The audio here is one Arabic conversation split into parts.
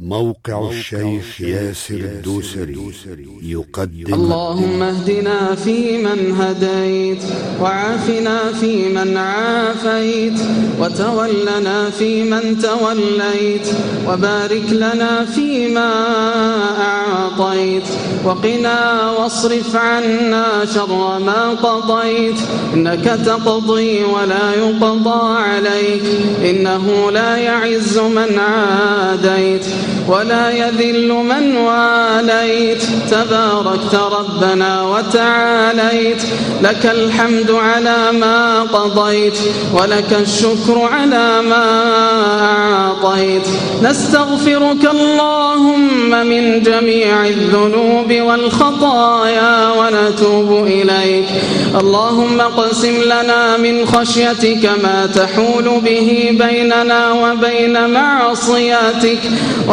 موقع الشيخ ياسر الدوسري يقدم اللهم اهدنا فيمن هديت وعافنا فيمن عافيت وتولنا فيمن توليت وبارك لنا فيما أعطيت وقنا واصرف عنا شر ما قضيت. إنك تقضي ولا يقضى عليك إنه لا يعز من عاديت. ولا يذل من واليت. تباركت ربنا وتعاليت. لك الحمد على ما قضيت ولك الشكر على ما أعطيت. نستغفرك اللهم من جميع الذنوب والخطايا ونتوب إليك. اللهم اقسم لنا من خشيتك ما تحول به بيننا وبين معصياتك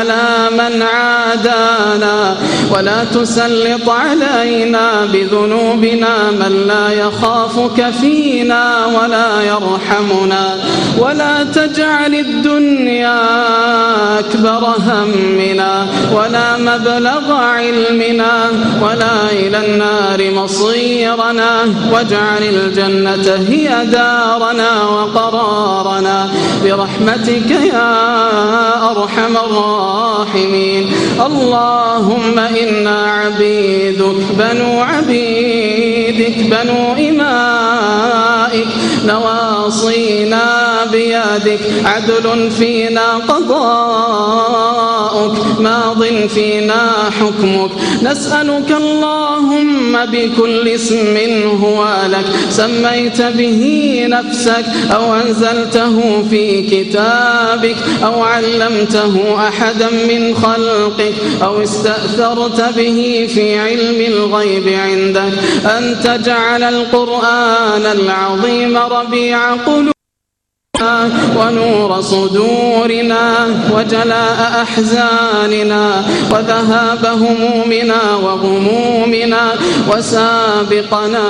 على من عادانا ولا تسلط علينا بذنوبنا من لا يخافك فينا ولا يرحمنا ولا تجعل الدنيا أكبر همنا ولا مبلغ علمنا ولا إلى النار مصيرنا واجعل الجنة هي دارنا وقرارنا برحمتك يا أرحم الراحمين. اللهم إنا عبيدك بنو عبيدك بنو إمائك. نواصينا بيدك عدل فينا قضاؤك ماض فينا حكمك. نسألك اللهم بكل اسم هو لك. سميت به نفسك أو أنزلته في كتابك أو علمته أحدا من خلقك أو استأثرت به في علم الغيب عندك. أن تجعل القرآن العظيم ربيع قلوبنا ونور صدورنا وجلاء أحزاننا وذهاب همومنا وغمومنا وسابقنا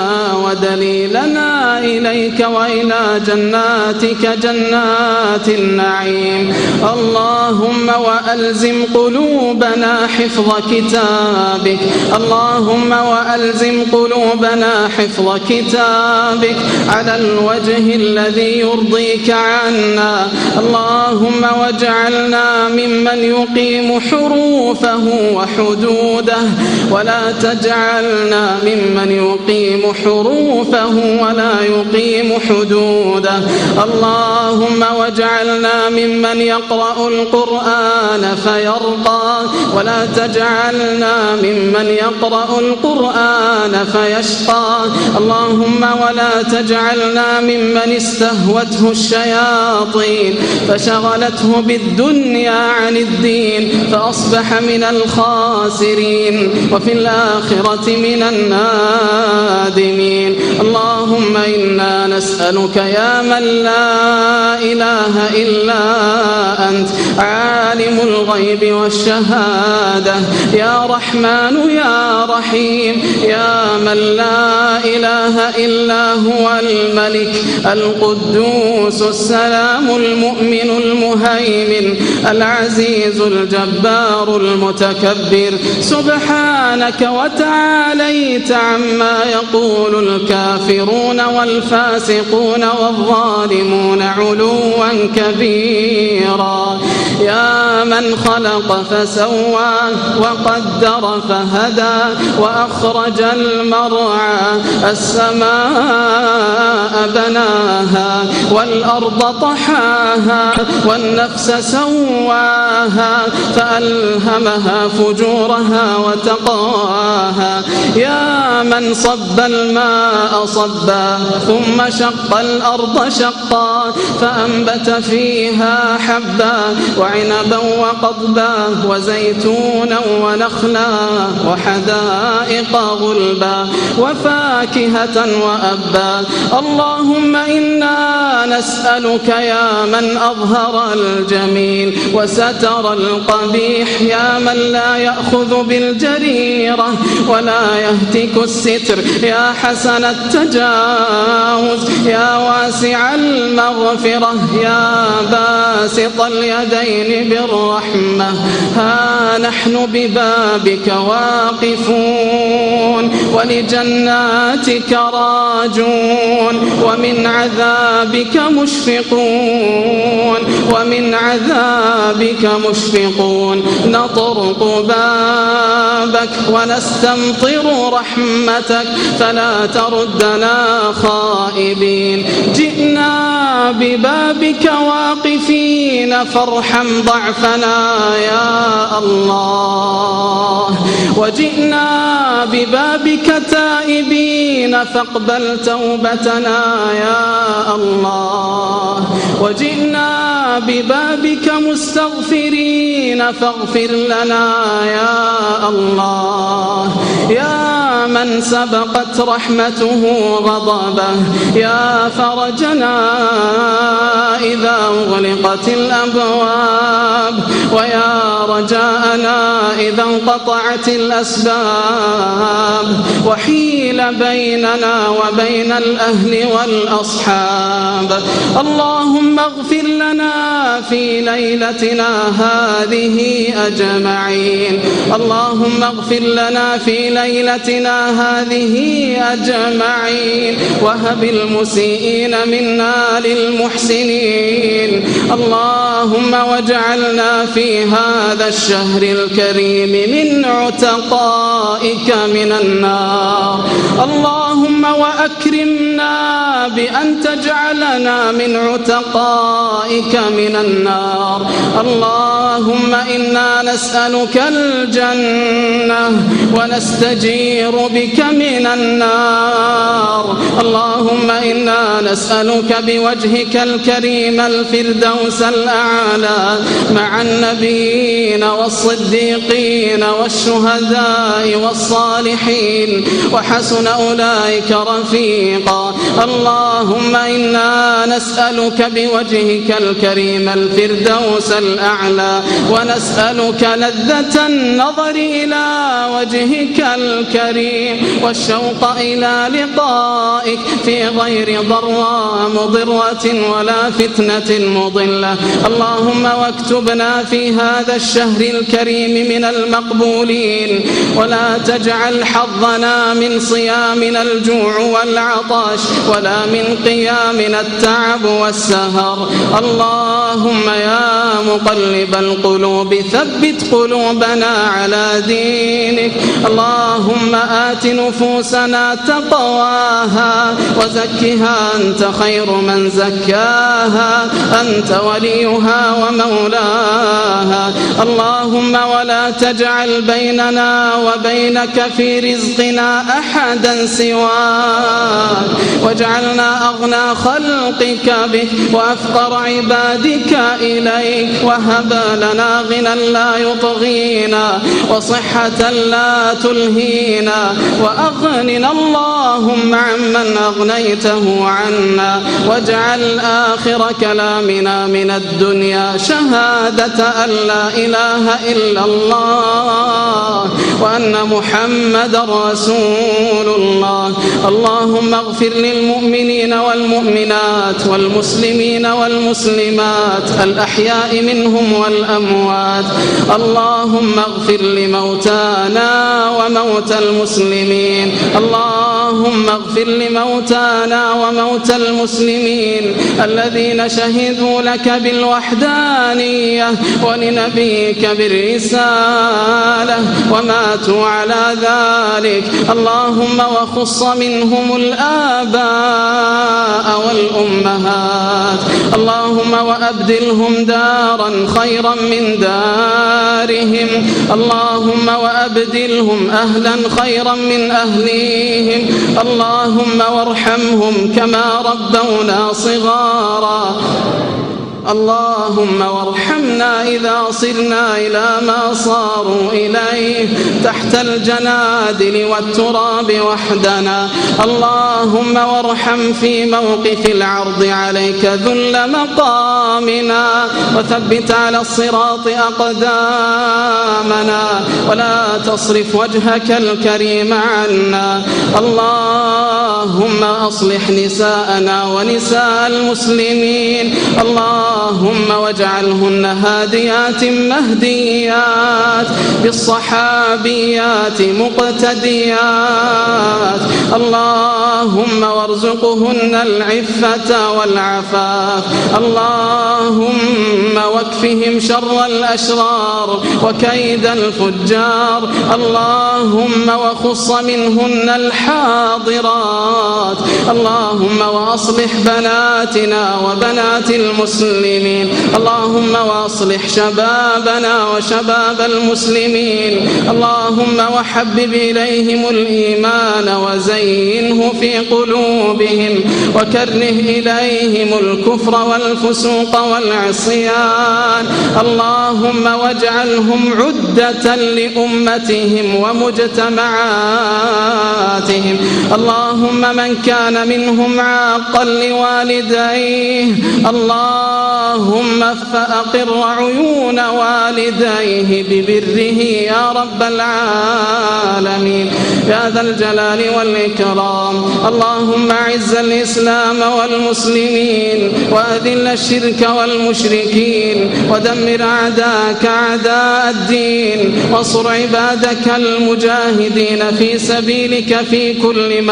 ودليلنا إليك وإلى جناتك جنات النعيم. اللهم وألزم قلوبنا حفظ كتابك. اللهم وألزم قلوبنا حفظ كتابك. على الوجه الذي يرضيك عنا. اللهم واجعلنا ممن يقيم حروفه وحدوده. ولا تجعلنا ممن يقيم حروفه ولا يقيم حدوده. اللهم واجعلنا ممن يقرأ القرآن فيرضى. ولا تجعلنا ممن يقرأ القرآن فيشقى. اللهم ولا تجعلنا ممن استهوته الشياطين فشغلته بالدنيا عن الدين فأصبح من الخاسرين وفي الآخرة من النادمين. اللهم إنا نسألك يا من لا إله إلا أنت عالم الغيب والشهادة يا رحمن يا رحيم يا من لا إله إلا هو الملك القدوس السلام المؤمن المهيمن العزيز الجبار المتكبر. سبحانك وتعاليت عما يقول الكافرون والفاسقون والظالمون علوا كبيرا. يا من خلق فسوى وقدر فهدى وأخرج المرعى. السماء بناها والأرض طحاها والنفس سواها فألهمها فجورها وتقواها يا من صب الماء صبا ثم شق الأرض شقا فأنبت فيها حبا وعنبا وقضبا وزيتونا ونخلا وحدائق غلبا وفاكهة وأبا اللهم إنا نسألك يا من أظهر الجميل وستر القبيح يا من لا يأخذ بالجريرة ولا يهتك الستر يا حسن التجاوز يا واسع المغفرة يا باسط اليدين بالرحمة ها نحن ببابك واقفون ولجناتك راجون ومن عذابك مشفقون ومن عذابك مشفقون نطرق بابك ونستمطر رحمتك فلا تردنا خائبين جئنا ببابك واقفين فارحم ضعفنا يا الله وجئنا ببابك تائبين فاقبل توبتنا يا الله. وجئنا ببابك مستغفرين فاغفر لنا يا الله. يا من سبقت رحمته غضبه يا فرجنا إذا أغلقت الأبواب. ويا رجاءنا إذا انقطعت الأسباب. وحيل بيننا وبين الأهل والأصحاب. اللهم اغفر لنا في ليلتنا هذه أجمعين. اللهم اغفر لنا في ليلتنا هذه أجمعين. وهب المسيئين منا للمحسنين. اللهم واجعلنا في هذا الشهر الكريم من عتقائك من النار. اللهم وأكرمنا بأن تجعلنا من عتقائك من النار. اللهم إنا نسألك الجنة ونستجير بك من النار. اللهم إنا نسألك بوجهك الكريم الفردوس الأعلى مع النبيين والصديقين والشهداء والصالحين وحسن أولئك رفيقا. اللهم إنا نسألك بوجهك الكريم الفردوس الأعلى ونسألك لذة النظر إلى وجهك الكريم. والشوق إلى لقائك في غير ضراء مضرة ولا فتنة مضلة. اللهم واكتبنا في هذا الشهر الكريم من المقبولين. ولا تجعل حظنا من صيامنا الجوع والعطش ولا من قيامنا التعب والسهر. اللهم يا مقلب القلوب ثبت قلوبنا على دينك. اللهم آت نفوسنا تقواها وزكها أنت خير من زكاها أنت وليها ومولاها اللهم ولا تجعل بيننا وبينك في رزقنا أحدا سواك واجعلنا أغنى خلقك بك وأفقر عبادك إليك وهب لنا غنى لا يطغينا وصحة لا تلهينا وأغننا اللهم عمن أغنيته عنا واجعل آخر كلامنا من الدنيا شهادة أن لا إله إلا الله وأن محمد رسول الله. اللهم اغفر للمؤمنين والمؤمنات والمسلمين والمسلمات الأحياء منهم والأموات. اللهم اغفر لموتانا وموتى المسلمين المسلمين الله اللهم اغفر لموتانا وموتى المسلمين الذين شهدوا لك بالوحدانية ولنبيك بالرسالة وماتوا على ذلك. اللهم وخص منهم الآباء والأمهات. اللهم وأبدلهم دارا خيرا من دارهم. اللهم وأبدلهم أهلا خيرا من أهليهم. اللهم وارحمهم كما ربونا صغارا. اللهم وارحمنا إذا صرنا إلى ما صاروا إليه تحت الجنادل والتراب وحدنا. اللهم وارحم في موقف العرض عليك ذل مقامنا وثبت على الصراط أقدامنا. ولا تصرف وجهك الكريم عنا. اللهم أصلح نساءنا ونساء المسلمين. اللهم واجعلهن هاديات مهديات بالصحابيات مقتديات. اللهم وارزقهن العفة والعفاف. اللهم واكفهم شر الأشرار وكيد الفجار. اللهم وخص منهن الحاضرات. اللهم وأصلح بناتنا وبنات المسلمين. اللهم وأصلح شبابنا وشباب المسلمين. اللهم وحبب إليهم الإيمان وزينه في قلوبهم. وكره إليهم الكفر والفسوق والعصيان. اللهم واجعلهم عدة لأمتهم ومجتمعاتهم. اللهم من كان منهم عاقا لوالديه. اللهم فأقر عيون والديه ببره يا رب العالمين. يا ذا الجلال والإكرام. اللهم أعز الإسلام والمسلمين وأذل الشرك والمشركين ودمر أعداءك أعداء الدين وانصر عبادك المجاهدين في سبيلك في كل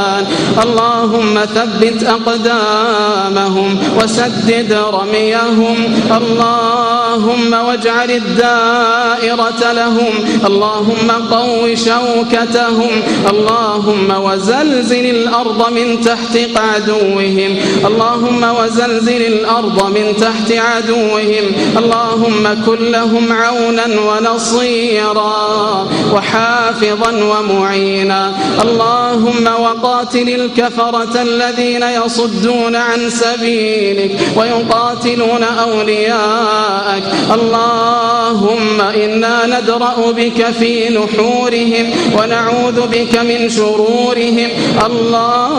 مكان اللهم ثبت أقدامهم وسدد رميهم. اللهم واجعل الدائرة لهم. اللهم قو شوكتهم. اللهم وزلزل الأرض من تحت عدوهم. اللهم وزلزل الأرض من تحت عدوهم. اللهم كن لهم عونا ونصيرا وحافظا ومعينا. اللهم وقاتل الكفرة الذين يصدون عن سبيلك ويقاتلون أولياءك. اللهم إنا ندرأ بك في نحورهم ونعوذ بك من شرورهم. اللهم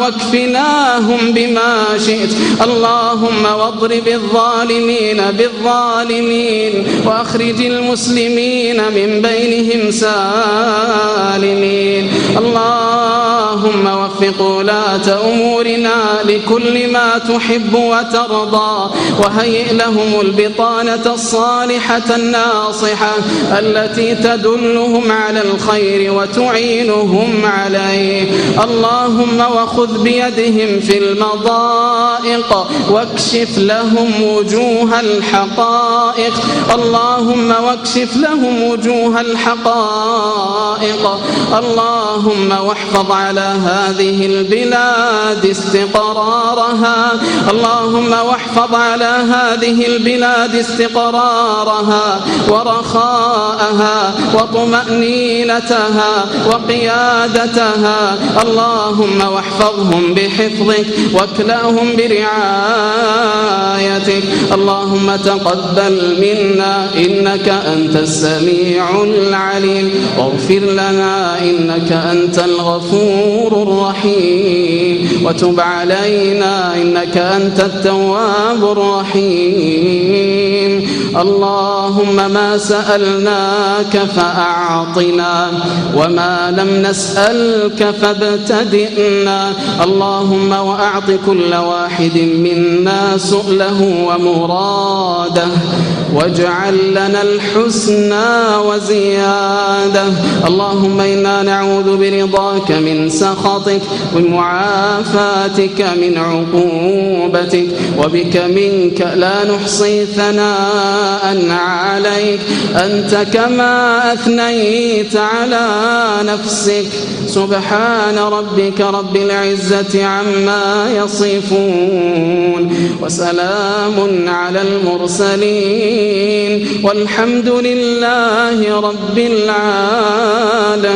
واكفناهم بما شئت. اللهم واضرب الظالمين بالظالمين وأخرج المسلمين من بينهم سالمين. اللهم وفق ولاة أمورنا لكل ما تحب وترضى وهيئ لهم البطانة الصالحة الناصحة التي تدلهم على الخير وتعينهم عليه. اللهم وخذ بيدهم في المضائق واكشف لهم وجوه الحقائق. اللهم واكشف لهم وجوه الحقائق. اللهم واحفظ على هذه البلاد استقرارها. اللهم واحفظ على هذه البلاد استقرارها ورخاءها وطمأنينتها وقيادتها. اللهم واحفظهم بحفظك واكلأهم برعايتك. اللهم تقبل منا إنك أنت السميع العليم. واغفر لنا إنك أنت الغفور الرحيم. وتب علينا إنك أنت التواب الرحيم. اللهم ما سألناك فأعطنا وما لم نسألك فابتدئنا. اللهم وأعط كل واحد منا سؤله ومراده واجعل لنا الحسنى وزيادة. اللهم إنا نعوذ برضاك من سخطك ومعافاتك من عقوبتك وبك منك لا نحصي ثناء عليك. أنت كما أثنيت على نفسك. سبحان ربك رب العزة عما يصفون. وسلام على المرسلين. والحمد لله رب العالمين.